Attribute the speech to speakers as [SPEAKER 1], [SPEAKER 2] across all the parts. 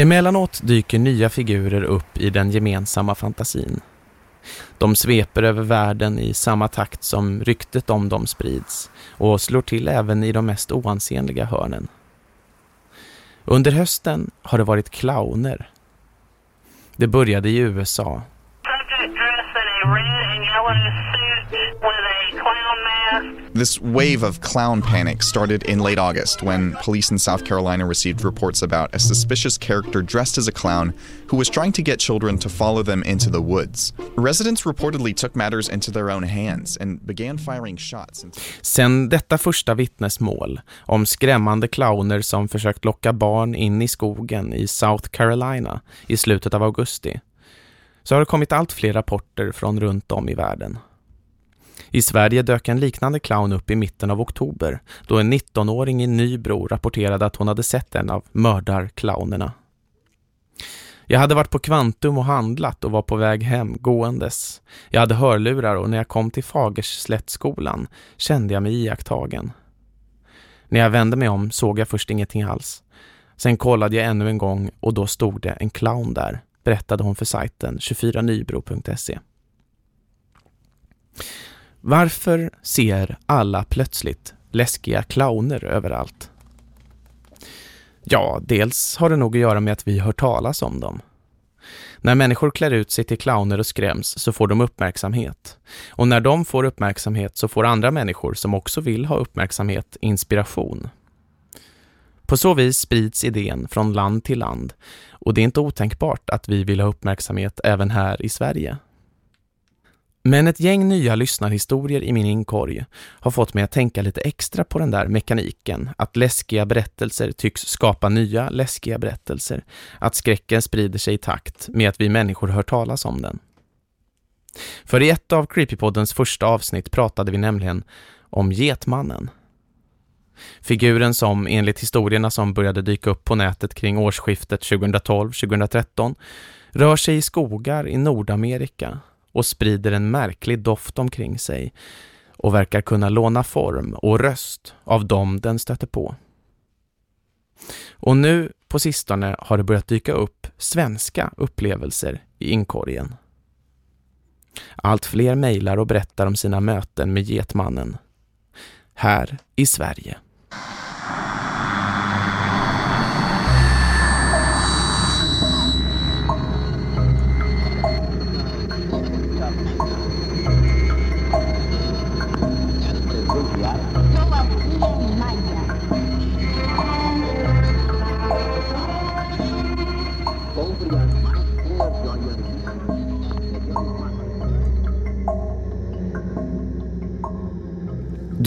[SPEAKER 1] Emellanåt dyker nya figurer upp i den gemensamma fantasin. De sveper över världen i samma takt som ryktet om dem sprids och slår till även i de mest oansenliga hörnen. Under hösten har det varit clowner. Det började i USA.
[SPEAKER 2] This wave of clown panic started in late August when police in South Carolina received reports about a suspicious character dressed as a clown who was trying to get children to follow them into the woods. Residents reportedly took matters into their own hands and began firing shots.
[SPEAKER 1] Sen detta första vittnesmål om skrämmande clowner som försökt locka barn in i skogen i South Carolina i slutet av augusti så har det kommit allt fler rapporter från runt om i världen. I Sverige dök en liknande clown upp i mitten av oktober då en 19-åring i Nybro rapporterade att hon hade sett en av mördarclownerna. Jag hade varit på Kvantum och handlat och var på väg hem gåendes. Jag hade hörlurar och när jag kom till Fagersslättskolan kände jag mig iakttagen. När jag vände mig om såg jag först ingenting alls. Sen kollade jag ännu en gång och då stod det en clown där, berättade hon för sajten 24nybro.se. Varför ser alla plötsligt läskiga clowner överallt? Ja, dels har det nog att göra med att vi hör talas om dem. När människor klär ut sig till clowner och skräms så får de uppmärksamhet. Och när de får uppmärksamhet så får andra människor som också vill ha uppmärksamhet inspiration. På så vis sprids idén från land till land och det är inte otänkbart att vi vill ha uppmärksamhet även här i Sverige. Men ett gäng nya lyssnarhistorier i min inkorg har fått mig att tänka lite extra på den där mekaniken. Att läskiga berättelser tycks skapa nya läskiga berättelser. Att skräcken sprider sig i takt med att vi människor hör talas om den. För i ett av Creepypoddens första avsnitt pratade vi nämligen om Getmannen. Figuren som enligt historierna som började dyka upp på nätet kring årsskiftet 2012-2013 rör sig i skogar i Nordamerika och sprider en märklig doft omkring sig och verkar kunna låna form och röst av dem den stöter på. Och nu på sistone har det börjat dyka upp svenska upplevelser i inkorgen. Allt fler mejlar och berättar om sina möten med Getmannen. Här i Sverige.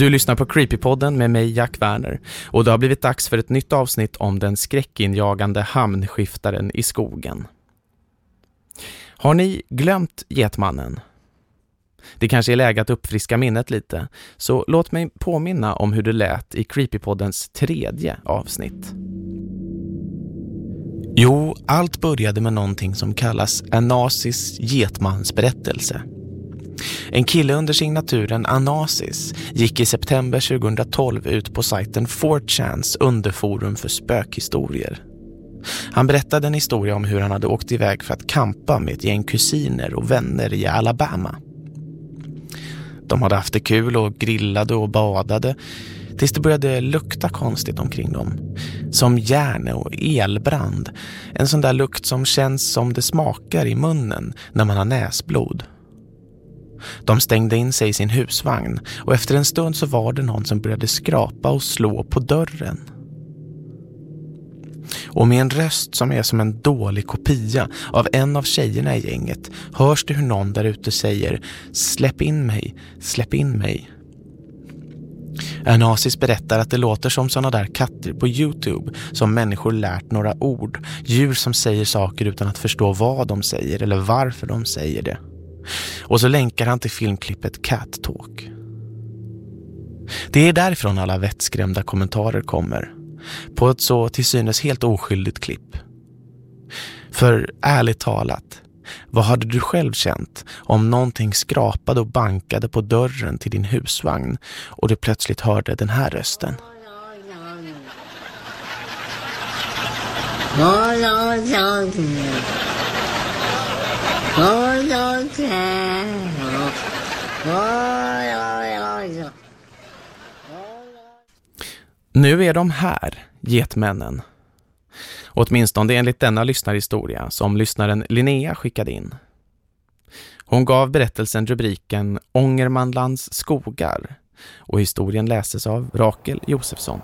[SPEAKER 1] Du lyssnar på Creepypodden med mig Jack Werner och det har blivit dags för ett nytt avsnitt om den skräckinjagande hamnskiftaren i skogen. Har ni glömt Getmannen? Det kanske är läge att uppfriska minnet lite, så låt mig påminna om hur det lät i Creepypoddens tredje avsnitt. Jo, allt började med någonting som kallas Anasis Getmansberättelse. berättelse. En kille under signaturen Anasis gick i september 2012 ut på sajten 4chans underforum för spökhistorier. Han berättade en historia om hur han hade åkt iväg för att kampa med ett gäng kusiner och vänner i Alabama. De hade haft det kul och grillade och badade tills det började lukta konstigt omkring dem. Som järn och elbrand. En sån där lukt som känns som det smakar i munnen när man har näsblod. De stängde in sig i sin husvagn och efter en stund så var det någon som började skrapa och slå på dörren. Och med en röst som är som en dålig kopia av en av tjejerna i gänget hörs det hur någon där ute säger Släpp in mig, släpp in mig. Anasis berättar att det låter som sådana där katter på Youtube som människor lärt några ord. Djur som säger saker utan att förstå vad de säger eller varför de säger det. Och så länkar han till filmklippet Cat Talk. Det är därifrån alla vettskrämda kommentarer kommer. På ett så till synes helt oskyldigt klipp. För ärligt talat, vad hade du själv känt om någonting skrapade och bankade på dörren till din husvagn och du plötsligt hörde den här rösten? Nu är de här, getmännen. Åtminstone enligt denna lyssnarhistoria som lyssnaren Linnea skickade in. Hon gav berättelsen rubriken Ångermanlands skogar och historien läses av Rakel Josefsson.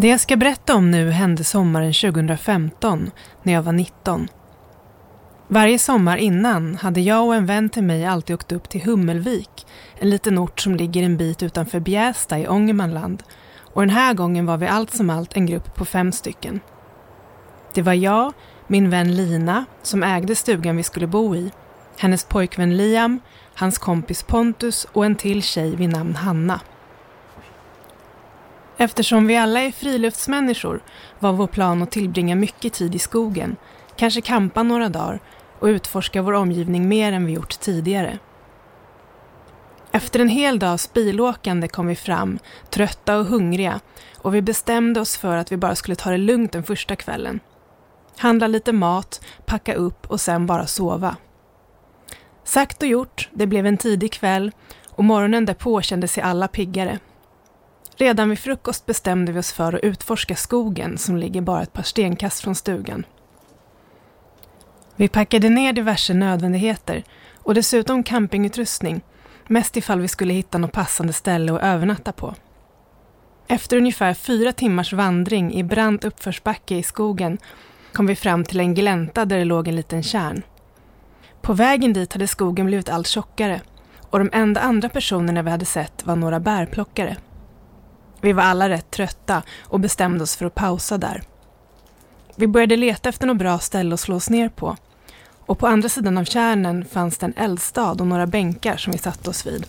[SPEAKER 3] Det jag ska berätta om nu hände sommaren 2015 när jag var 19. Varje sommar innan hade jag och en vän till mig alltid åkt upp till Hummelvik, en liten ort som ligger en bit utanför Bjästa i Ångermanland. Och den här gången var vi allt som allt en grupp på fem stycken. Det var jag, min vän Lina, som ägde stugan vi skulle bo i, hennes pojkvän Liam, hans kompis Pontus och en till tjej vid namn Hanna. Eftersom vi alla är friluftsmänniskor var vår plan att tillbringa mycket tid i skogen, kanske kampa några dagar och utforska vår omgivning mer än vi gjort tidigare. Efter en hel dags bilåkande kom vi fram, trötta och hungriga och vi bestämde oss för att vi bara skulle ta det lugnt den första kvällen. Handla lite mat, packa upp och sen bara sova. Sagt och gjort, det blev en tidig kväll och morgonen därpå kände sig alla piggare. Redan vid frukost bestämde vi oss för att utforska skogen som ligger bara ett par stenkast från stugan. Vi packade ner diverse nödvändigheter och dessutom campingutrustning, mest ifall vi skulle hitta något passande ställe att övernatta på. Efter ungefär fyra timmars vandring i brant uppförsbacke i skogen kom vi fram till en glänta där det låg en liten kärn. På vägen dit hade skogen blivit allt tjockare och de enda andra personerna vi hade sett var några bärplockare. Vi var alla rätt trötta och bestämde oss för att pausa där. Vi började leta efter något bra ställe att slå oss ner på och på andra sidan av kärnen fanns det en eldstad och några bänkar som vi satte oss vid.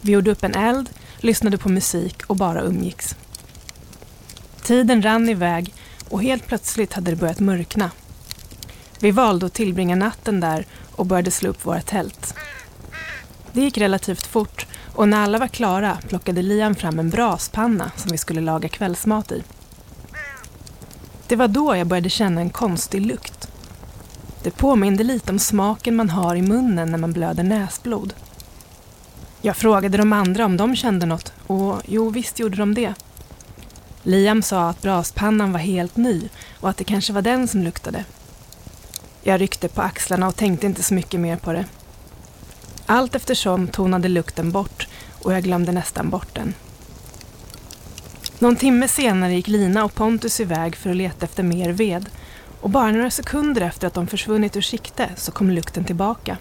[SPEAKER 3] Vi gjorde upp en eld, lyssnade på musik och bara umgicks. Tiden rann iväg och helt plötsligt hade det börjat mörkna. Vi valde att tillbringa natten där och började slå upp våra tält. Det gick relativt fort och när alla var klara plockade Liam fram en braspanna som vi skulle laga kvällsmat i. Det var då jag började känna en konstig lukt. Det påminde lite om smaken man har i munnen när man blöder näsblod. Jag frågade de andra om de kände något och jo, visst gjorde de det. Liam sa att braspannan var helt ny och att det kanske var den som luktade. Jag ryckte på axlarna och tänkte inte så mycket mer på det. Allt eftersom tonade lukten bort och jag glömde nästan bort den. Någon timme senare gick Lina och Pontus iväg för att leta efter mer ved och bara några sekunder efter att de försvunnit ur sikte så kom lukten tillbaka.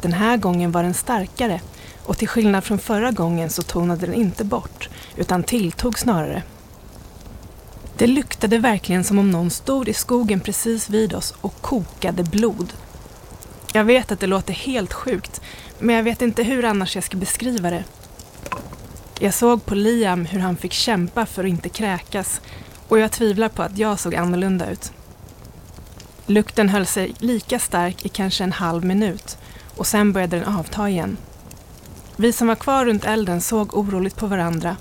[SPEAKER 3] Den här gången var den starkare och till skillnad från förra gången så tonade den inte bort utan tilltog snarare. Det luktade verkligen som om någon stod i skogen precis vid oss och kokade blod. Jag vet att det låter helt sjukt, men jag vet inte hur annars jag ska beskriva det. Jag såg på Liam hur han fick kämpa för att inte kräkas och jag tvivlar på att jag såg annorlunda ut. Lukten höll sig lika stark i kanske en halv minut och sen började den avta igen. Vi som var kvar runt elden såg oroligt på varandra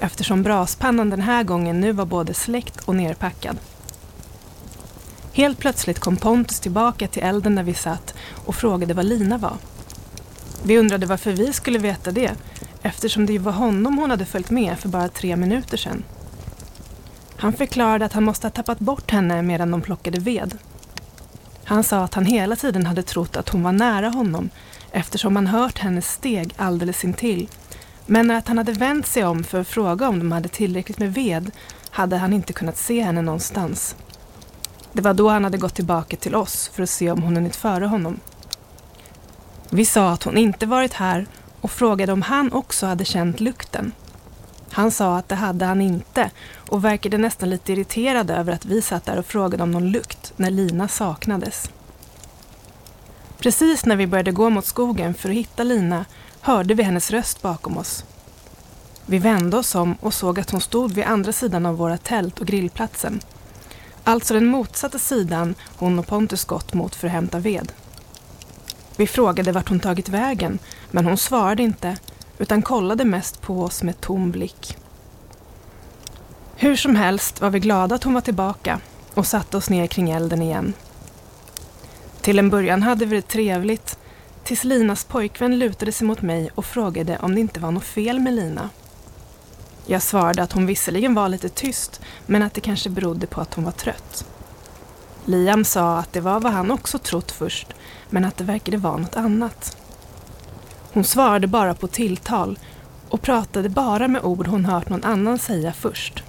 [SPEAKER 3] eftersom braspannan den här gången nu var både släckt och nerpackad. Helt plötsligt kom Pontus tillbaka till elden där vi satt och frågade var Lina var. Vi undrade varför vi skulle veta det eftersom det var honom hon hade följt med för bara tre minuter sedan. Han förklarade att han måste ha tappat bort henne medan de plockade ved. Han sa att han hela tiden hade trott att hon var nära honom eftersom han hört hennes steg alldeles intill. Men när han hade vänt sig om för att fråga om de hade tillräckligt med ved hade han inte kunnat se henne någonstans. Det var då han hade gått tillbaka till oss för att se om hon hunnit före honom. Vi sa att hon inte varit här och frågade om han också hade känt lukten. Han sa att det hade han inte och verkade nästan lite irriterad över att vi satt där och frågade om någon lukt när Lina saknades. Precis när vi började gå mot skogen för att hitta Lina hörde vi hennes röst bakom oss. Vi vände oss om och såg att hon stod vid andra sidan av våra tält och grillplatsen. Alltså den motsatta sidan hon och Pontus gått mot för att hämta ved. Vi frågade vart hon tagit vägen, men hon svarade inte utan kollade mest på oss med tom blick. Hur som helst var vi glada att hon var tillbaka och satte oss ner kring elden igen. Till en början hade vi det trevligt tills Linas pojkvän lutade sig mot mig och frågade om det inte var något fel med Lina. Jag svarade att hon visserligen var lite tyst men att det kanske berodde på att hon var trött. Liam sa att det var vad han också trott först men att det verkade vara något annat. Hon svarade bara på tilltal och pratade bara med ord hon hört någon annan säga först.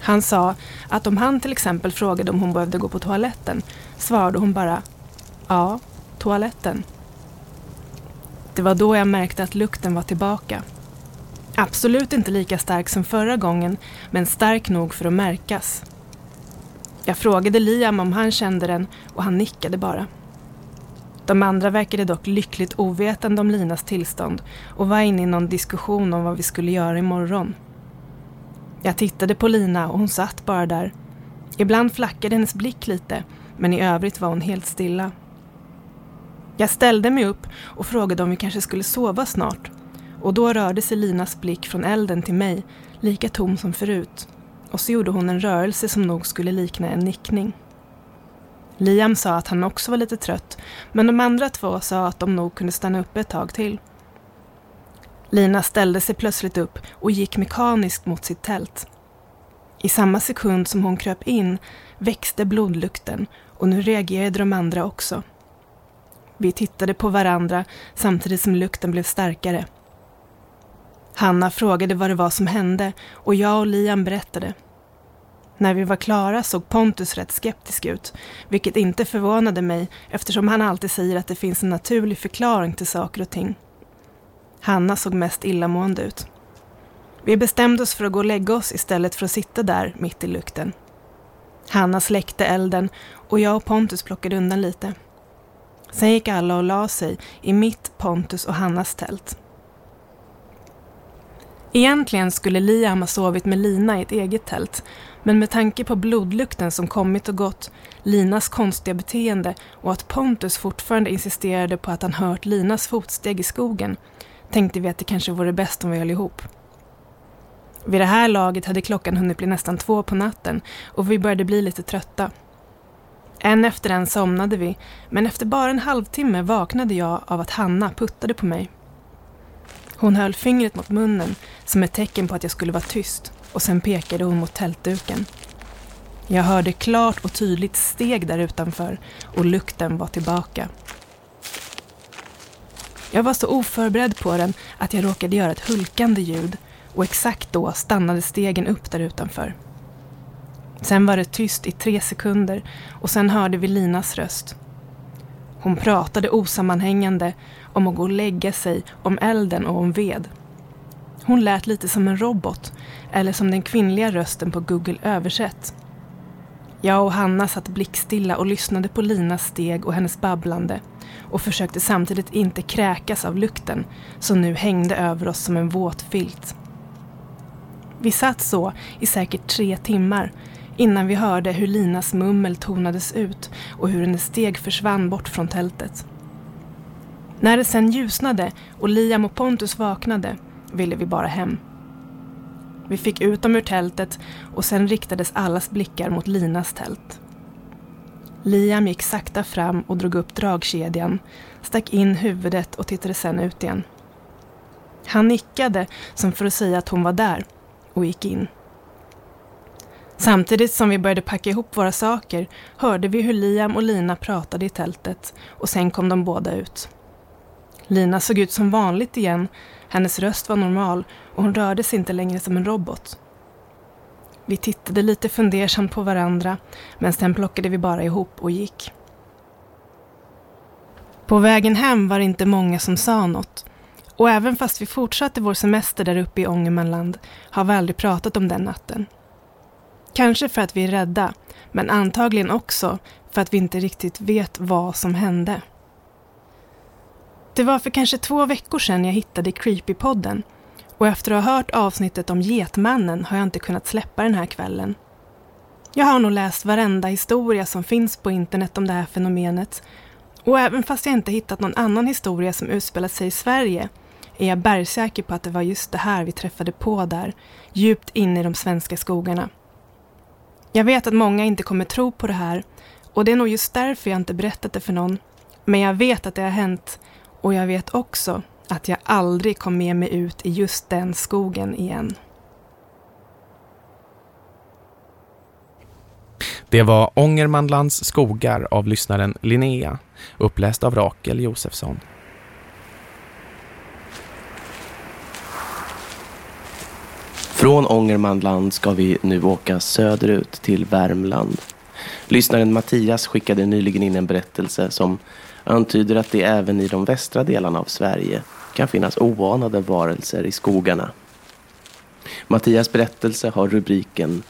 [SPEAKER 3] Han sa att om han till exempel frågade om hon behövde gå på toaletten svarade hon bara Ja, toaletten. Det var då jag märkte att lukten var tillbaka. Absolut inte lika stark som förra gången, men stark nog för att märkas. Jag frågade Liam om han kände den och han nickade bara. De andra verkade dock lyckligt ovetande om Linas tillstånd och var inne i någon diskussion om vad vi skulle göra imorgon. Jag tittade på Lina och hon satt bara där. Ibland flackade hennes blick lite, men i övrigt var hon helt stilla. Jag ställde mig upp och frågade om vi kanske skulle sova snart. Och då rörde sig Linas blick från elden till mig, lika tom som förut. Och så gjorde hon en rörelse som nog skulle likna en nickning. Liam sa att han också var lite trött, men de andra två sa att de nog kunde stanna uppe ett tag till. Lina ställde sig plötsligt upp och gick mekaniskt mot sitt tält. I samma sekund som hon kröp in växte blodlukten och nu reagerade de andra också. Vi tittade på varandra samtidigt som lukten blev starkare. Hanna frågade vad det var som hände och jag och Liam berättade. När vi var klara såg Pontus rätt skeptisk ut, vilket inte förvånade mig eftersom han alltid säger att det finns en naturlig förklaring till saker och ting. Hanna såg mest illamående ut. Vi bestämde oss för att gå och lägga oss istället för att sitta där mitt i lukten. Hanna släckte elden och jag och Pontus plockade undan lite. Sen gick alla och la sig i mitt, Pontus och Hannas tält. Egentligen skulle Liam ha sovit med Lina i ett eget tält, men med tanke på blodlukten som kommit och gått, Linas konstiga beteende och att Pontus fortfarande insisterade på att han hört Linas fotsteg i skogen tänkte vi att det kanske vore bäst om vi höll ihop. Vid det här laget hade klockan hunnit bli nästan två på natten och vi började bli lite trötta. En efter en somnade vi, men efter bara en halvtimme vaknade jag av att Hanna puttade på mig. Hon höll fingret mot munnen som ett tecken på att jag skulle vara tyst och sen pekade hon mot tältduken. Jag hörde klart och tydligt steg där utanför och lukten var tillbaka. Jag var så oförberedd på den att jag råkade göra ett hulkande ljud och exakt då stannade stegen upp där utanför. Sen var det tyst i tre sekunder och sen hörde vi Linas röst. Hon pratade osammanhängande om att gå och lägga sig, om elden och om ved. Hon lät lite som en robot, eller som den kvinnliga rösten på Google översätt. Jag och Hanna satt blickstilla och lyssnade på Linas steg och hennes babblande och försökte samtidigt inte kräkas av lukten som nu hängde över oss som en våt filt. Vi satt så i säkert tre timmar innan vi hörde hur Linas mummel tonades ut och hur hennes steg försvann bort från tältet. När det sen ljusnade och Liam och Pontus vaknade ville vi bara hem. Vi fick ut dem ur tältet och sen riktades allas blickar mot Linas tält. Liam gick sakta fram och drog upp dragkedjan, stack in huvudet och tittade sen ut igen. Han nickade som för att säga att hon var där och gick in. Samtidigt som vi började packa ihop våra saker hörde vi hur Liam och Lina pratade i tältet och sen kom de båda ut. Lina såg ut som vanligt igen, hennes röst var normal och hon rörde sig inte längre som en robot. Vi tittade lite fundersamt på varandra men sen plockade vi bara ihop och gick. På vägen hem var det inte många som sa något och även fast vi fortsatte vår semester där uppe i Ångermanland har vi aldrig pratat om den natten. Kanske för att vi är rädda, men antagligen också för att vi inte riktigt vet vad som hände. Det var för kanske två veckor sedan jag hittade Creepypodden och efter att ha hört avsnittet om Getmannen har jag inte kunnat släppa den här kvällen. Jag har nog läst varenda historia som finns på internet om det här fenomenet och även fast jag inte hittat någon annan historia som utspelat sig i Sverige är jag bergsäker på att det var just det här vi träffade på där, djupt inne i de svenska skogarna. Jag vet att många inte kommer tro på det här och det är nog just därför jag inte berättat det för någon. Men jag vet att det har hänt och jag vet också att jag aldrig kom med mig ut i just den skogen igen.
[SPEAKER 1] Det var Ångermanlands skogar av lyssnaren Linnea, uppläst av Rakel Josefsson.
[SPEAKER 4] Från Ångermanland ska vi nu åka söderut till Värmland. Lyssnaren Mattias skickade nyligen in en berättelse som antyder att det även i de västra delarna av Sverige kan finnas oanade varelser i skogarna. Mattias berättelse har rubriken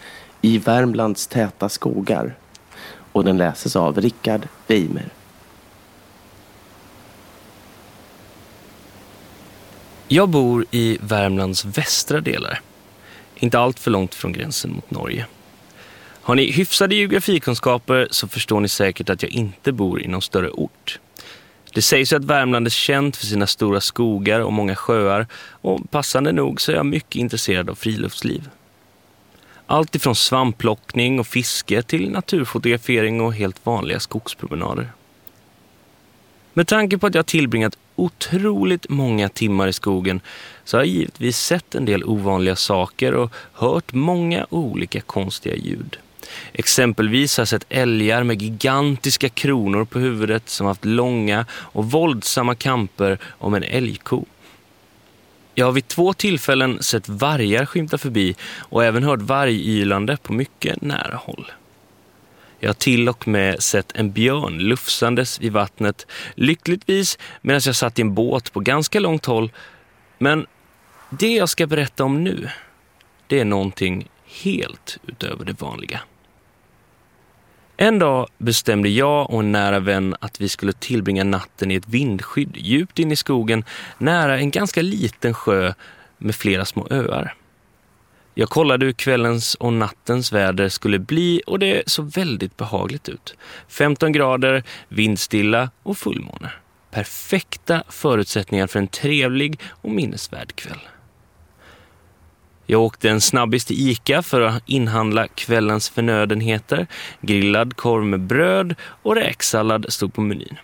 [SPEAKER 4] I Värmlands täta skogar och den läses av Rickard Weimer.
[SPEAKER 5] Jag bor i Värmlands västra delar, inte allt för långt från gränsen mot Norge. Har ni hyfsade geografikunskaper så förstår ni säkert att jag inte bor i någon större ort. Det sägs ju att Värmland är känt för sina stora skogar och många sjöar och passande nog så är jag mycket intresserad av friluftsliv. Allt ifrån svampplockning och fiske till naturfotografering och helt vanliga skogspromenader. Med tanke på att jag tillbringat otroligt många timmar i skogen så har jag givetvis sett en del ovanliga saker och hört många olika konstiga ljud. Exempelvis har jag sett älgar med gigantiska kronor på huvudet som haft långa och våldsamma kamper om en älgko. Jag har vid två tillfällen sett vargar skymta förbi och även hört vargylande på mycket nära håll. Jag har till och med sett en björn lufsandes vid vattnet, lyckligtvis medan jag satt i en båt på ganska långt håll. Men det jag ska berätta om nu, det är någonting helt utöver det vanliga. En dag bestämde jag och en nära vän att vi skulle tillbringa natten i ett vindskydd djupt in i skogen nära en ganska liten sjö med flera små öar. Jag kollade hur kvällens och nattens väder skulle bli och det såg väldigt behagligt ut. 15 grader, vindstilla och fullmåne. Perfekta förutsättningar för en trevlig och minnesvärd kväll. Jag åkte en snabbis till Ica för att inhandla kvällens förnödenheter. Grillad korv med bröd och räksallad stod på menyn.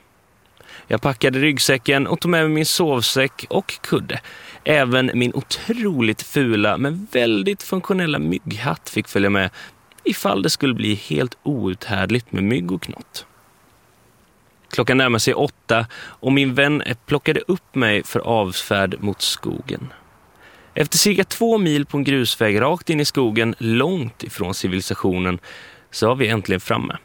[SPEAKER 5] Jag packade ryggsäcken och tog med mig min sovsäck och kudde. Även min otroligt fula men väldigt funktionella mygghatt fick följa med ifall det skulle bli helt outhärdligt med mygg och knott. Klockan närmar sig åtta och min vän plockade upp mig för avfärd mot skogen. Efter cirka två mil på en grusväg rakt in i skogen, långt ifrån civilisationen, så var vi äntligen framme.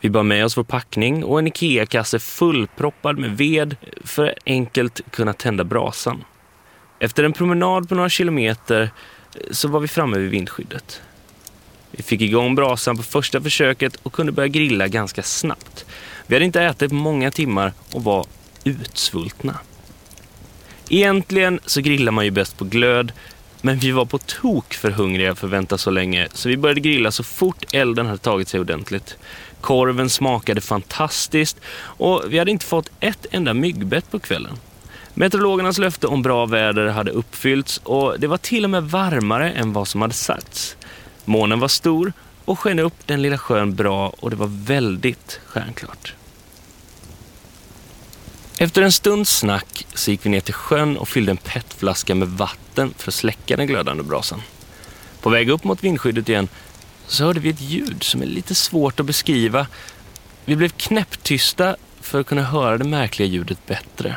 [SPEAKER 5] Vi bar med oss vår packning och en Ikea-kasse fullproppad med ved för att enkelt kunna tända brasan. Efter en promenad på några kilometer eh, så var vi framme vid vindskyddet. Vi fick igång brasan på första försöket och kunde börja grilla ganska snabbt. Vi hade inte ätit på många timmar och var utsvultna. Egentligen så grillar man ju bäst på glöd, men vi var på tok för hungriga för att vänta så länge så vi började grilla så fort elden hade tagit sig ordentligt. Korven smakade fantastiskt och vi hade inte fått ett enda myggbett på kvällen. Meteorologernas löfte om bra väder hade uppfyllts och det var till och med varmare än vad som hade sagts. Månen var stor och sken upp den lilla sjön bra och det var väldigt stjärnklart. Efter en stunds snack så gick vi ner till sjön och fyllde en petflaska med vatten för att släcka den glödande brasan. På väg upp mot vindskyddet igen så hörde vi ett ljud som är lite svårt att beskriva. Vi blev knäpptysta för att kunna höra det märkliga ljudet bättre.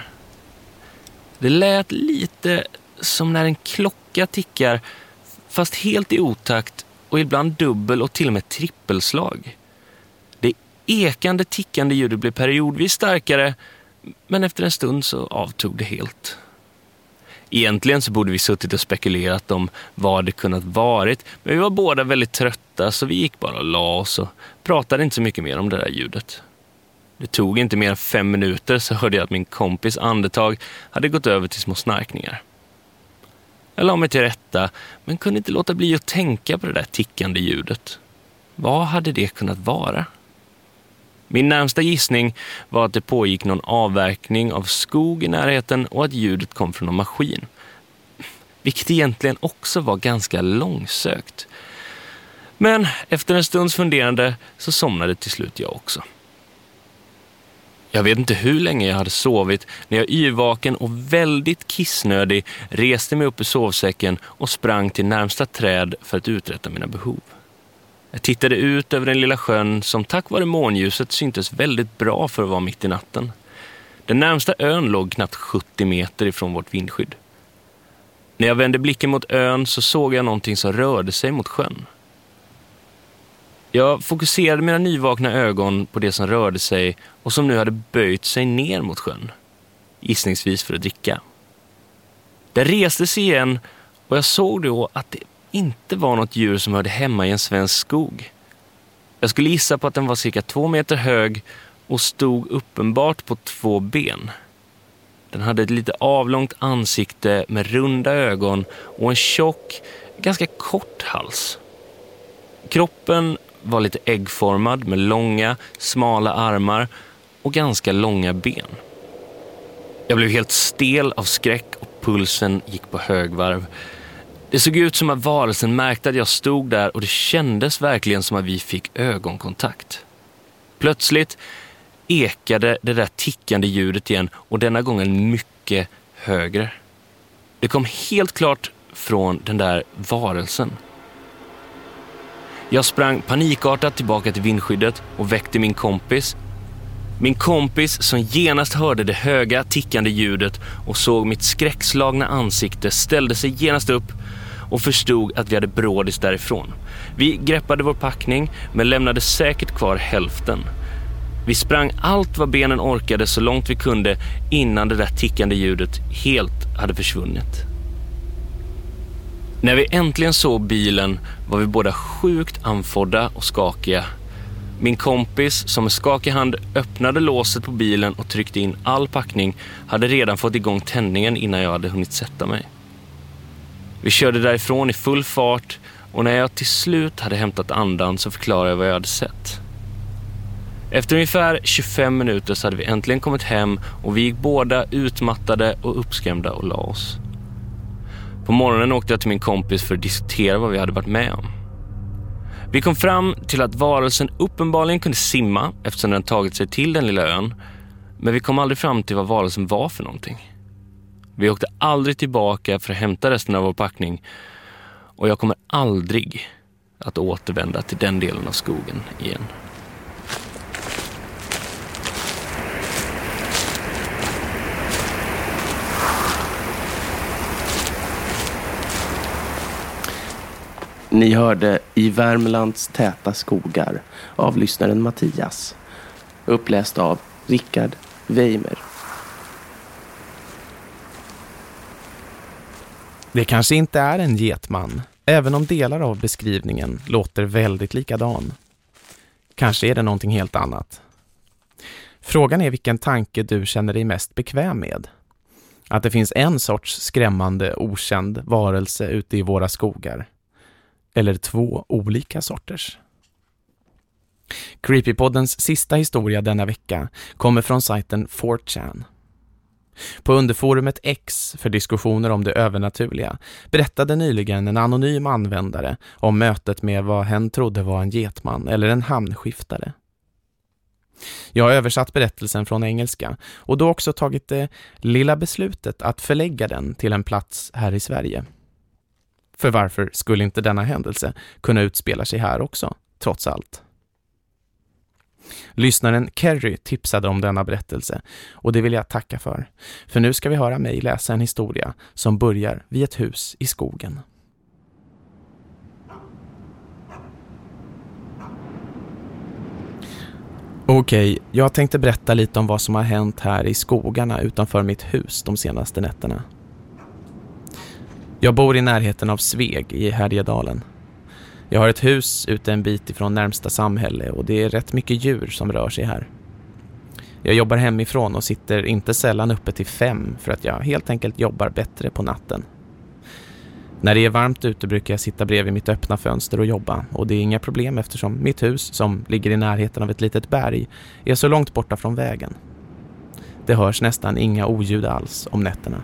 [SPEAKER 5] Det lät lite som när en klocka tickar fast helt i otakt och ibland dubbel och till och med trippelslag. Det ekande tickande ljudet blev periodvis starkare men efter en stund så avtog det helt. Egentligen så borde vi suttit och spekulerat om vad det kunnat varit, men vi var båda väldigt trötta så vi gick bara och la oss och pratade inte så mycket mer om det där ljudet. Det tog inte mer än fem minuter så hörde jag att min kompis andetag hade gått över till små snarkningar. Jag la mig till rätta, men kunde inte låta bli att tänka på det där tickande ljudet. Vad hade det kunnat vara? Min närmsta gissning var att det pågick någon avverkning av skog i närheten och att ljudet kom från någon maskin. Vilket egentligen också var ganska långsökt. Men efter en stunds funderande så somnade till slut jag också. Jag vet inte hur länge jag hade sovit när jag yrvaken och väldigt kissnödig reste mig upp ur sovsäcken och sprang till närmsta träd för att uträtta mina behov. Jag tittade ut över den lilla sjön som tack vare månljuset syntes väldigt bra för att vara mitt i natten. Den närmsta ön låg knappt 70 meter ifrån vårt vindskydd. När jag vände blicken mot ön så såg jag någonting som rörde sig mot sjön. Jag fokuserade mina nyvakna ögon på det som rörde sig och som nu hade böjt sig ner mot sjön. Gissningsvis för att dricka. Det reste sig igen och jag såg då att det inte var något djur som hörde hemma i en svensk skog. Jag skulle gissa på att den var cirka två meter hög och stod uppenbart på två ben. Den hade ett lite avlångt ansikte med runda ögon och en tjock, ganska kort hals. Kroppen var lite äggformad med långa, smala armar och ganska långa ben. Jag blev helt stel av skräck och pulsen gick på högvarv. Det såg ut som att varelsen märkte att jag stod där och det kändes verkligen som att vi fick ögonkontakt. Plötsligt ekade det där tickande ljudet igen och denna gången mycket högre. Det kom helt klart från den där varelsen. Jag sprang panikartat tillbaka till vindskyddet och väckte min kompis. Min kompis som genast hörde det höga tickande ljudet och såg mitt skräckslagna ansikte ställde sig genast upp och förstod att vi hade brådis därifrån. Vi greppade vår packning men lämnade säkert kvar hälften. Vi sprang allt vad benen orkade så långt vi kunde innan det där tickande ljudet helt hade försvunnit. När vi äntligen såg bilen var vi båda sjukt anfodda och skakiga. Min kompis som med skakig hand öppnade låset på bilen och tryckte in all packning hade redan fått igång tändningen innan jag hade hunnit sätta mig. Vi körde därifrån i full fart och när jag till slut hade hämtat andan så förklarade jag vad jag hade sett. Efter ungefär 25 minuter så hade vi äntligen kommit hem och vi gick båda utmattade och uppskrämda och la oss. På morgonen åkte jag till min kompis för att diskutera vad vi hade varit med om. Vi kom fram till att varelsen uppenbarligen kunde simma eftersom den tagit sig till den lilla ön. Men vi kom aldrig fram till vad varelsen var för någonting. Vi åkte aldrig tillbaka för att hämta resten av vår packning och jag kommer aldrig att återvända till den delen av skogen igen.
[SPEAKER 4] Ni hörde I Värmlands täta skogar av lyssnaren Mattias. Uppläst av Rickard Weimer.
[SPEAKER 1] Det kanske inte är en getman, även om delar av beskrivningen låter väldigt likadan. Kanske är det någonting helt annat. Frågan är vilken tanke du känner dig mest bekväm med. Att det finns en sorts skrämmande, okänd varelse ute i våra skogar eller två olika sorters. Creepypoddens sista historia denna vecka kommer från sajten 4chan. På underforumet X för diskussioner om det övernaturliga berättade nyligen en anonym användare om mötet med vad hen trodde var en getman eller en hamnskiftare. Jag har översatt berättelsen från engelska och då också tagit det lilla beslutet att förlägga den till en plats här i Sverige. För varför skulle inte denna händelse kunna utspela sig här också, trots allt? Lyssnaren Kerry tipsade om denna berättelse och det vill jag tacka för. För nu ska vi höra mig läsa en historia som börjar vid ett hus i skogen. Okej, okay, jag tänkte berätta lite om vad som har hänt här i skogarna utanför mitt hus de senaste nätterna. Jag bor i närheten av Sveg i Härjedalen. Jag har ett hus ute en bit ifrån närmsta samhälle och det är rätt mycket djur som rör sig här. Jag jobbar hemifrån och sitter inte sällan uppe till fem för att jag helt enkelt jobbar bättre på natten. När det är varmt ute brukar jag sitta bredvid mitt öppna fönster och jobba och det är inga problem eftersom mitt hus, som ligger i närheten av ett litet berg, är så långt borta från vägen. Det hörs nästan inga oljud alls om nätterna.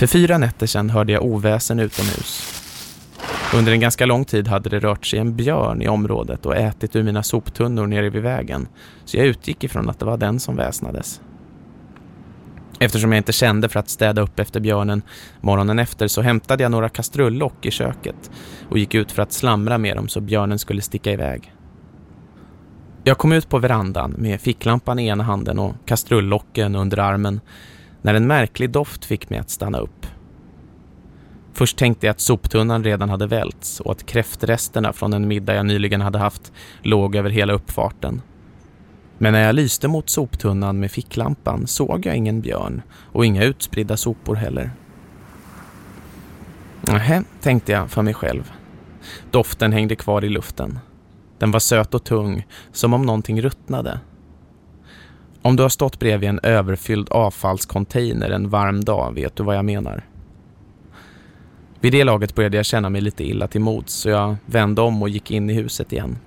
[SPEAKER 1] För fyra nätter sedan hörde jag oväsen utomhus. Under en ganska lång tid hade det rört sig en björn i området och ätit ur mina soptunnor nere vid vägen, så jag utgick ifrån att det var den som väsnades. Eftersom jag inte kände för att städa upp efter björnen morgonen efter så hämtade jag några kastrullock i köket och gick ut för att slamra med dem så björnen skulle sticka iväg. Jag kom ut på verandan med ficklampan i ena handen och kastrullocken under armen när en märklig doft fick mig att stanna upp. Först tänkte jag att soptunnan redan hade välts och att kräftresterna från en middag jag nyligen hade haft låg över hela uppfarten. Men när jag lyste mot soptunnan med ficklampan såg jag ingen björn och inga utspridda sopor heller. Nähä, tänkte jag för mig själv. Doften hängde kvar i luften. Den var söt och tung, som om någonting ruttnade. Om du har stått bredvid en överfylld avfallscontainer en varm dag vet du vad jag menar. Vid det laget började jag känna mig lite illa till mods så jag vände om och gick in i huset igen.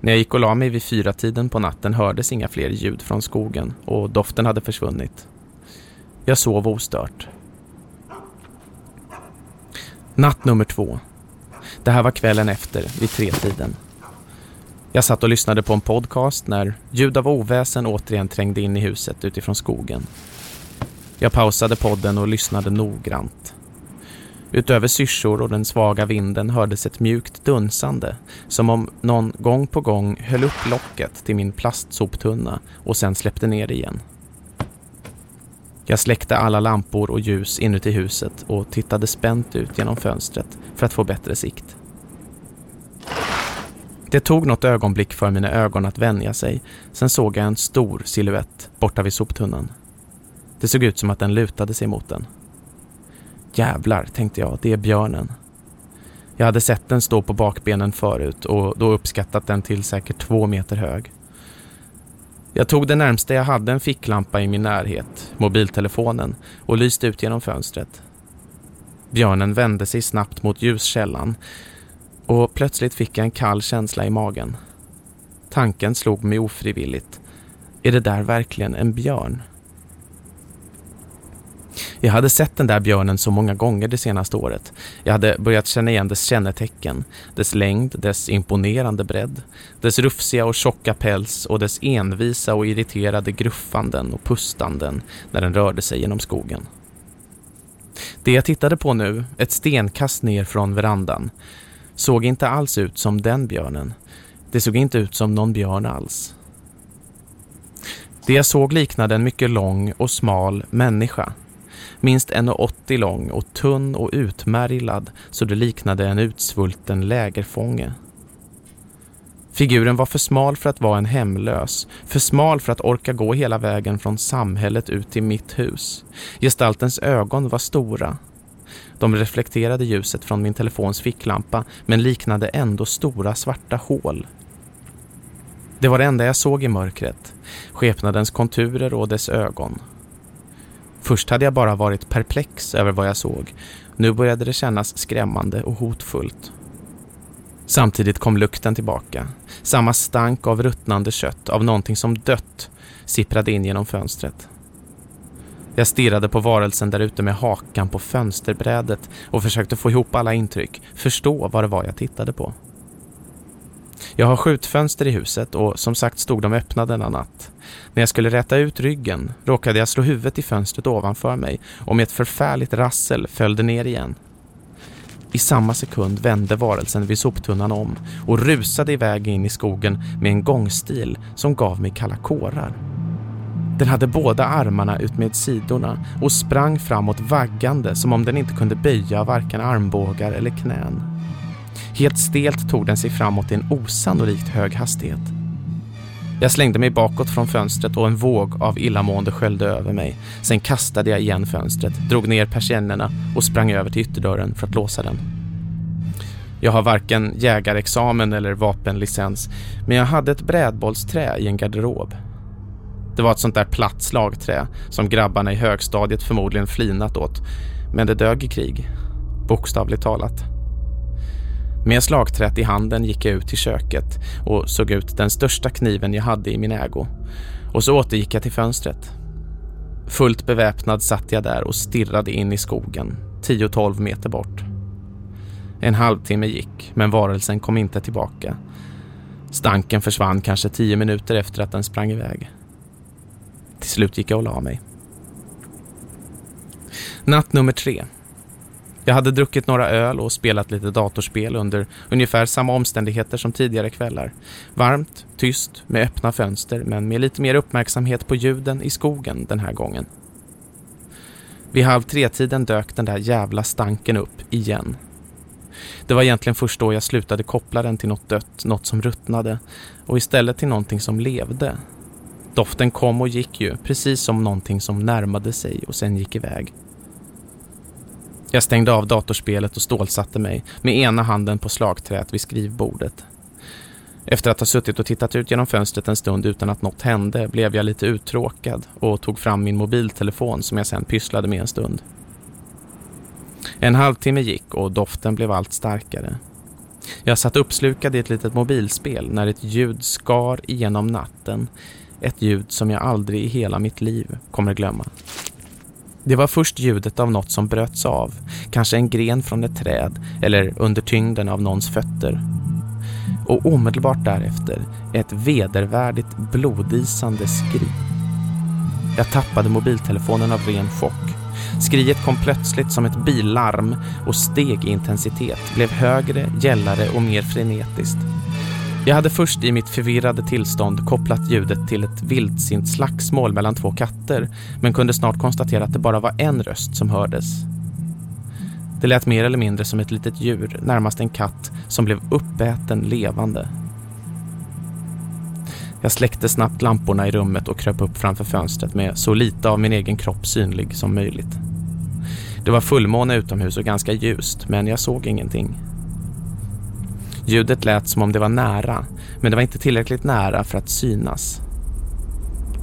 [SPEAKER 1] När jag gick och la mig vid fyra tiden på natten hördes inga fler ljud från skogen och doften hade försvunnit. Jag sov ostört. Natt nummer två. Det här var kvällen efter, vid tre tiden. Jag satt och lyssnade på en podcast när ljud av oväsen återigen trängde in i huset utifrån skogen. Jag pausade podden och lyssnade noggrant. Utöver syrsor och den svaga vinden hördes ett mjukt dunsande, som om någon gång på gång höll upp locket till min plastsoptunna och sen släppte ner igen. Jag släckte alla lampor och ljus inuti huset och tittade spänt ut genom fönstret för att få bättre sikt. Det tog något ögonblick för mina ögon att vänja sig, sen såg jag en stor siluett borta vid soptunnan. Det såg ut som att den lutade sig mot den. Jävlar, tänkte jag, det är björnen. Jag hade sett den stå på bakbenen förut och då uppskattat den till säkert två meter hög. Jag tog det närmsta jag hade en ficklampa i min närhet, mobiltelefonen, och lyste ut genom fönstret. Björnen vände sig snabbt mot ljuskällan och plötsligt fick jag en kall känsla i magen. Tanken slog mig ofrivilligt. Är det där verkligen en björn? Jag hade sett den där björnen så många gånger det senaste året. Jag hade börjat känna igen dess kännetecken, dess längd, dess imponerande bredd, dess rufsiga och tjocka päls och dess envisa och irriterade gruffanden och pustanden när den rörde sig genom skogen. Det jag tittade på nu, ett stenkast ner från verandan, såg inte alls ut som den björnen. Det såg inte ut som någon björn alls. Det jag såg liknade en mycket lång och smal människa minst 1,80 lång och tunn och utmärglad så det liknade en utsvulten lägerfånge. Figuren var för smal för att vara en hemlös, för smal för att orka gå hela vägen från samhället ut till mitt hus. Gestaltens ögon var stora. De reflekterade ljuset från min telefons ficklampa men liknade ändå stora svarta hål. Det var det enda jag såg i mörkret, skepnadens konturer och dess ögon. Först hade jag bara varit perplex över vad jag såg. Nu började det kännas skrämmande och hotfullt. Samtidigt kom lukten tillbaka. Samma stank av ruttnande kött, av någonting som dött, sipprade in genom fönstret. Jag stirrade på varelsen där ute med hakan på fönsterbrädet och försökte få ihop alla intryck, förstå vad det var jag tittade på. Jag har skjutfönster i huset och som sagt stod de öppna denna natt. När jag skulle rätta ut ryggen råkade jag slå huvudet i fönstret ovanför mig och med ett förfärligt rassel följde ner igen. I samma sekund vände varelsen vid soptunnan om och rusade iväg in i skogen med en gångstil som gav mig kalla kårar. Den hade båda armarna utmed sidorna och sprang framåt vaggande som om den inte kunde böja varken armbågar eller knän. Helt stelt tog den sig framåt i en osannolikt hög hastighet. Jag slängde mig bakåt från fönstret och en våg av illamående sköljde över mig. Sen kastade jag igen fönstret, drog ner persiennerna och sprang över till ytterdörren för att låsa den. Jag har varken jägarexamen eller vapenlicens, men jag hade ett brädbollsträ i en garderob. Det var ett sånt där platt slagträ som grabbarna i högstadiet förmodligen flinat åt. Men det dög i krig. Bokstavligt talat. Med slagträt i handen gick jag ut till köket och såg ut den största kniven jag hade i min ägo. Och så återgick jag till fönstret. Fullt beväpnad satt jag där och stirrade in i skogen, 10-12 meter bort. En halvtimme gick, men varelsen kom inte tillbaka. Stanken försvann kanske tio minuter efter att den sprang iväg. Till slut gick jag och la mig. Natt nummer tre. Jag hade druckit några öl och spelat lite datorspel under ungefär samma omständigheter som tidigare kvällar. Varmt, tyst, med öppna fönster men med lite mer uppmärksamhet på ljuden i skogen den här gången. Vid halv tre-tiden dök den där jävla stanken upp igen. Det var egentligen först då jag slutade koppla den till något dött, något som ruttnade och istället till någonting som levde. Doften kom och gick ju, precis som någonting som närmade sig och sen gick iväg. Jag stängde av datorspelet och stålsatte mig med ena handen på slagträet vid skrivbordet. Efter att ha suttit och tittat ut genom fönstret en stund utan att något hände blev jag lite uttråkad och tog fram min mobiltelefon som jag sen pysslade med en stund. En halvtimme gick och doften blev allt starkare. Jag satt uppslukad i ett litet mobilspel när ett ljud skar igenom natten. Ett ljud som jag aldrig i hela mitt liv kommer glömma. Det var först ljudet av något som bröts av, kanske en gren från ett träd eller under tyngden av någons fötter. Och omedelbart därefter ett vedervärdigt blodisande skri. Jag tappade mobiltelefonen av ren chock. Skriet kom plötsligt som ett billarm och steg i intensitet, blev högre, gällare och mer frenetiskt. Jag hade först i mitt förvirrade tillstånd kopplat ljudet till ett vildsint slagsmål mellan två katter men kunde snart konstatera att det bara var en röst som hördes. Det lät mer eller mindre som ett litet djur, närmast en katt, som blev uppäten levande. Jag släckte snabbt lamporna i rummet och kröp upp framför fönstret med så lite av min egen kropp synlig som möjligt. Det var fullmåne utomhus och ganska ljust, men jag såg ingenting. Ljudet lät som om det var nära, men det var inte tillräckligt nära för att synas.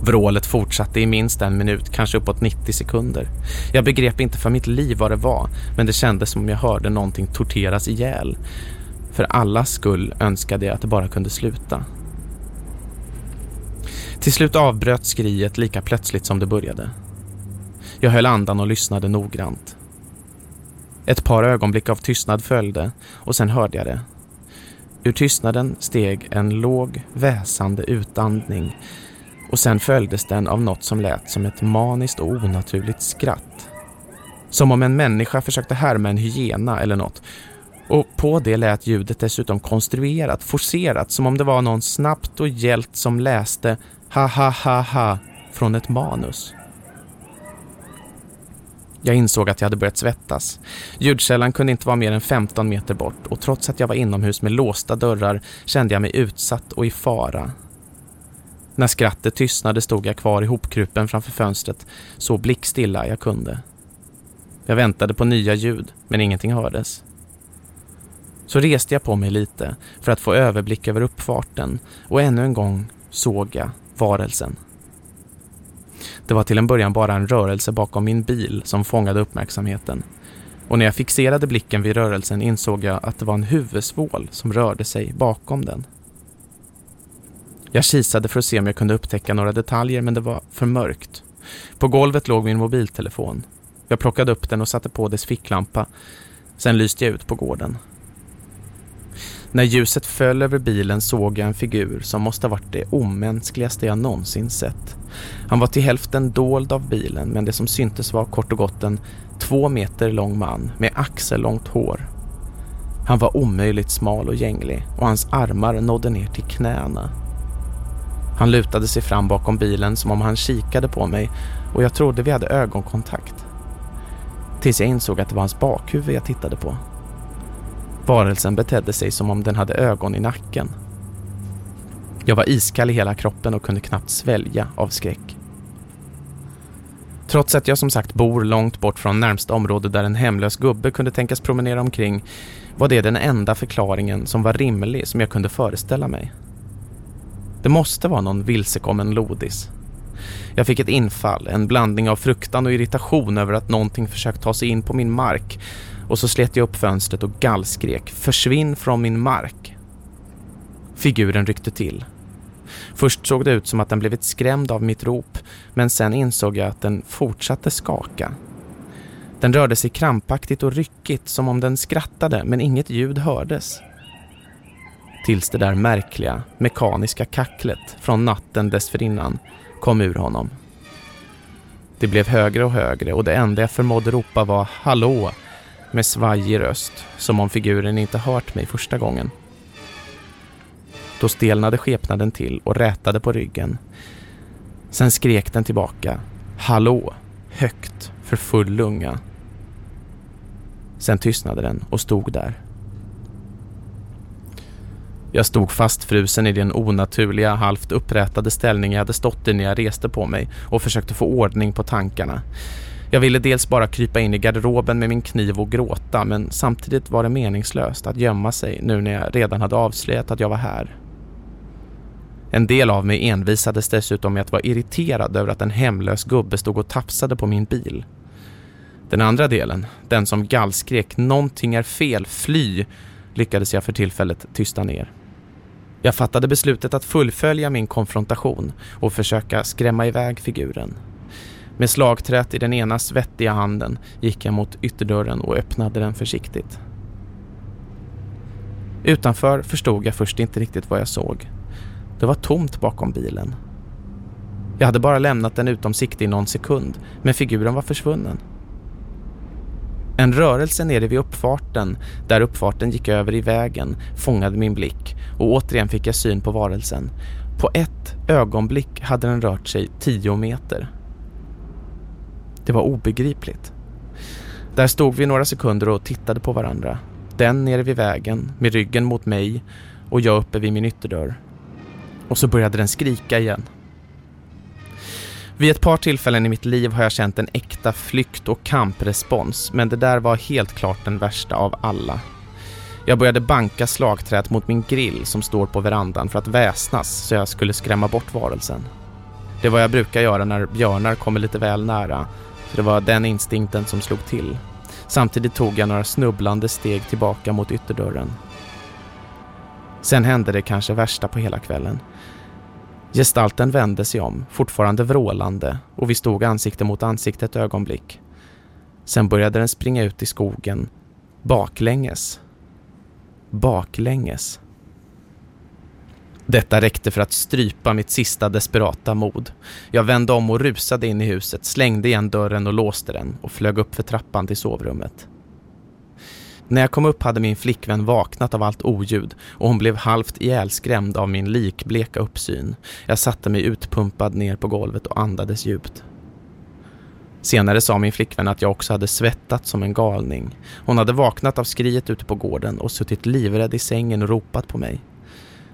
[SPEAKER 1] Vrålet fortsatte i minst en minut, kanske uppåt 90 sekunder. Jag begrep inte för mitt liv vad det var, men det kändes som om jag hörde någonting torteras ihjäl. För alla skull önskade jag att det bara kunde sluta. Till slut avbröt skriet lika plötsligt som det började. Jag höll andan och lyssnade noggrant. Ett par ögonblick av tystnad följde och sen hörde jag det. Ur tystnaden steg en låg, väsande utandning och sen följdes den av något som lät som ett maniskt och onaturligt skratt. Som om en människa försökte härma en hyena eller något. Och på det lät ljudet dessutom konstruerat, forcerat, som om det var någon snabbt och hjält som läste ha ha ha ha från ett manus. Jag insåg att jag hade börjat svettas. Ljudkällan kunde inte vara mer än 15 meter bort och trots att jag var inomhus med låsta dörrar kände jag mig utsatt och i fara. När skrattet tystnade stod jag kvar i hopkrupen framför fönstret så blickstilla jag kunde. Jag väntade på nya ljud men ingenting hördes. Så reste jag på mig lite för att få överblick över uppfarten och ännu en gång såg jag varelsen. Det var till en början bara en rörelse bakom min bil som fångade uppmärksamheten. Och när jag fixerade blicken vid rörelsen insåg jag att det var en huvudsvål som rörde sig bakom den. Jag kisade för att se om jag kunde upptäcka några detaljer men det var för mörkt. På golvet låg min mobiltelefon. Jag plockade upp den och satte på dess ficklampa. Sen lyste jag ut på gården. När ljuset föll över bilen såg jag en figur som måste ha varit det omänskligaste jag någonsin sett. Han var till hälften dold av bilen men det som syntes var kort och gott en två meter lång man med axellångt hår. Han var omöjligt smal och gänglig och hans armar nådde ner till knäna. Han lutade sig fram bakom bilen som om han kikade på mig och jag trodde vi hade ögonkontakt. Tills jag insåg att det var hans bakhuvud jag tittade på. Varelsen betedde sig som om den hade ögon i nacken. Jag var iskall i hela kroppen och kunde knappt svälja av skräck. Trots att jag som sagt bor långt bort från närmsta område där en hemlös gubbe kunde tänkas promenera omkring var det den enda förklaringen som var rimlig som jag kunde föreställa mig. Det måste vara någon vilsekommen lodis. Jag fick ett infall, en blandning av fruktan och irritation över att någonting försökt ta sig in på min mark och så slet jag upp fönstret och gallskrek, försvinn från min mark. Figuren ryckte till. Först såg det ut som att den blivit skrämd av mitt rop, men sen insåg jag att den fortsatte skaka. Den rörde sig krampaktigt och ryckigt som om den skrattade, men inget ljud hördes. Tills det där märkliga, mekaniska kacklet från natten dessförinnan kom ur honom. Det blev högre och högre och det enda jag förmådde ropa var ”Hallå!” Med svajig röst, som om figuren inte hört mig första gången. Då stelnade skepnaden till och rätade på ryggen. Sen skrek den tillbaka. Hallå! Högt, för full lunga. Sen tystnade den och stod där. Jag stod fastfrusen i den onaturliga, halvt upprättade ställning jag hade stått i när jag reste på mig och försökte få ordning på tankarna. Jag ville dels bara krypa in i garderoben med min kniv och gråta men samtidigt var det meningslöst att gömma sig nu när jag redan hade avslöjat att jag var här. En del av mig envisades dessutom med att vara irriterad över att en hemlös gubbe stod och tafsade på min bil. Den andra delen, den som gallskrek någonting är fel, fly, lyckades jag för tillfället tysta ner. Jag fattade beslutet att fullfölja min konfrontation och försöka skrämma iväg figuren. Med slagträt i den ena svettiga handen gick jag mot ytterdörren och öppnade den försiktigt. Utanför förstod jag först inte riktigt vad jag såg. Det var tomt bakom bilen. Jag hade bara lämnat den utom sikte i någon sekund, men figuren var försvunnen. En rörelse nere vid uppfarten, där uppfarten gick över i vägen, fångade min blick och återigen fick jag syn på varelsen. På ett ögonblick hade den rört sig tio meter. Det var obegripligt. Där stod vi några sekunder och tittade på varandra. Den nere vid vägen, med ryggen mot mig och jag uppe vid min ytterdörr. Och så började den skrika igen. Vid ett par tillfällen i mitt liv har jag känt en äkta flykt- och kamprespons, men det där var helt klart den värsta av alla. Jag började banka slagträt mot min grill som står på verandan för att väsnas så jag skulle skrämma bort varelsen. Det var jag brukar göra när björnar kommer lite väl nära, så det var den instinkten som slog till. Samtidigt tog jag några snubblande steg tillbaka mot ytterdörren. Sen hände det kanske värsta på hela kvällen. Gestalten vände sig om, fortfarande vrålande, och vi stod ansikte mot ansikte ett ögonblick. Sen började den springa ut i skogen, baklänges. Baklänges. Detta räckte för att strypa mitt sista desperata mod. Jag vände om och rusade in i huset, slängde igen dörren och låste den och flög upp för trappan till sovrummet. När jag kom upp hade min flickvän vaknat av allt oljud och hon blev halvt ihjälskrämd av min likbleka uppsyn. Jag satte mig utpumpad ner på golvet och andades djupt. Senare sa min flickvän att jag också hade svettat som en galning. Hon hade vaknat av skriet ute på gården och suttit livrädd i sängen och ropat på mig.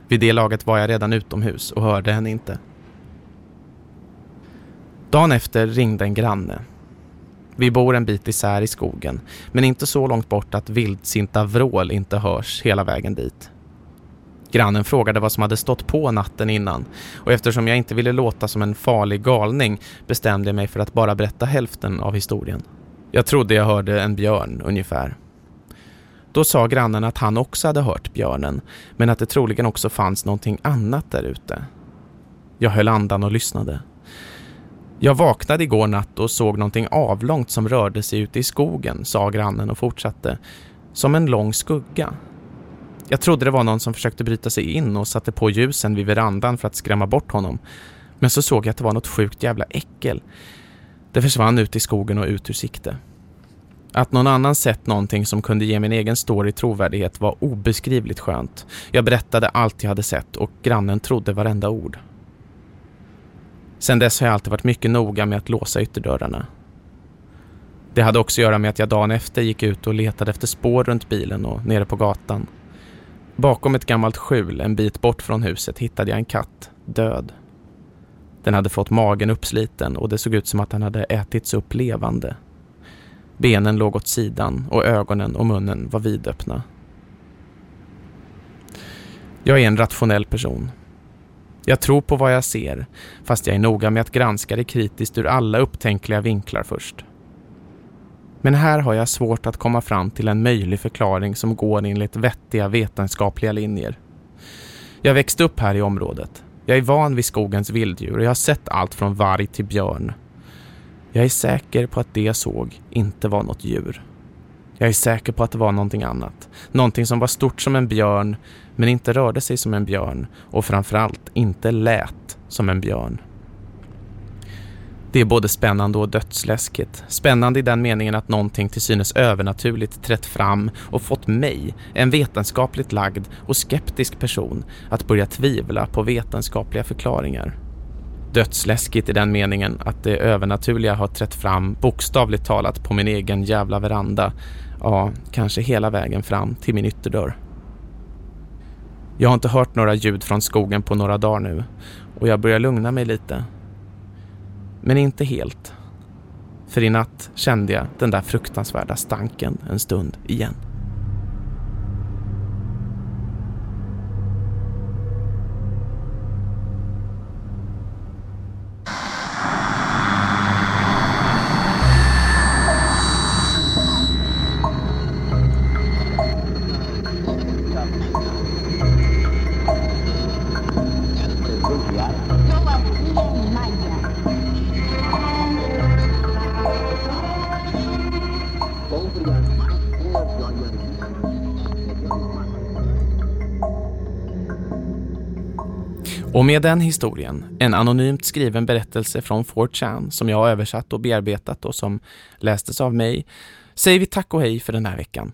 [SPEAKER 1] Vid det laget var jag redan utomhus och hörde henne inte. Dagen efter ringde en granne. Vi bor en bit isär i skogen, men inte så långt bort att vildsinta vrål inte hörs hela vägen dit. Grannen frågade vad som hade stått på natten innan och eftersom jag inte ville låta som en farlig galning bestämde jag mig för att bara berätta hälften av historien. Jag trodde jag hörde en björn ungefär. Då sa grannen att han också hade hört björnen men att det troligen också fanns någonting annat där ute. Jag höll andan och lyssnade. Jag vaknade igår natt och såg någonting avlångt som rörde sig ute i skogen, sa grannen och fortsatte. Som en lång skugga. Jag trodde det var någon som försökte bryta sig in och satte på ljusen vid verandan för att skrämma bort honom. Men så såg jag att det var något sjukt jävla äckel. Det försvann ut i skogen och ut ur sikte. Att någon annan sett någonting som kunde ge min egen story trovärdighet var obeskrivligt skönt. Jag berättade allt jag hade sett och grannen trodde varenda ord. Sen dess har jag alltid varit mycket noga med att låsa ytterdörrarna. Det hade också att göra med att jag dagen efter gick ut och letade efter spår runt bilen och nere på gatan. Bakom ett gammalt skjul en bit bort från huset hittade jag en katt, död. Den hade fått magen uppsliten och det såg ut som att han hade ätits upp levande. Benen låg åt sidan och ögonen och munnen var vidöppna. Jag är en rationell person. Jag tror på vad jag ser, fast jag är noga med att granska det kritiskt ur alla upptänkliga vinklar först. Men här har jag svårt att komma fram till en möjlig förklaring som går enligt vettiga vetenskapliga linjer. Jag växte upp här i området. Jag är van vid skogens vilddjur och jag har sett allt från varg till björn. Jag är säker på att det jag såg inte var något djur. Jag är säker på att det var någonting annat. Någonting som var stort som en björn men inte rörde sig som en björn och framförallt inte lät som en björn. Det är både spännande och dödsläskigt. Spännande i den meningen att någonting till synes övernaturligt trätt fram och fått mig, en vetenskapligt lagd och skeptisk person, att börja tvivla på vetenskapliga förklaringar. Dödsläskigt i den meningen att det övernaturliga har trätt fram bokstavligt talat på min egen jävla veranda. Ja, kanske hela vägen fram till min ytterdörr. Jag har inte hört några ljud från skogen på några dagar nu och jag börjar lugna mig lite. Men inte helt. För i natt kände jag den där fruktansvärda stanken en stund igen. Och med den historien, en anonymt skriven berättelse från 4chan som jag har översatt och bearbetat och som lästes av mig, säger vi tack och hej för den här veckan.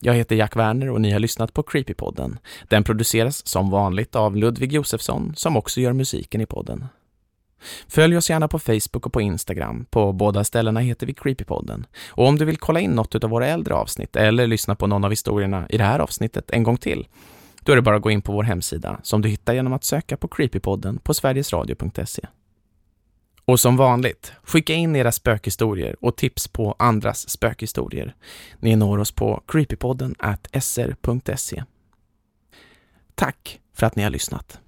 [SPEAKER 1] Jag heter Jack Werner och ni har lyssnat på Creepypodden. Den produceras som vanligt av Ludvig Josefsson som också gör musiken i podden. Följ oss gärna på Facebook och på Instagram. På båda ställena heter vi Creepypodden. Och om du vill kolla in något av våra äldre avsnitt eller lyssna på någon av historierna i det här avsnittet en gång till då är det bara att gå in på vår hemsida som du hittar genom att söka på Creepypodden på sverigesradio.se. Och som vanligt, skicka in era spökhistorier och tips på andras spökhistorier. Ni når oss på creepypodden at sr.se. Tack för att ni har lyssnat.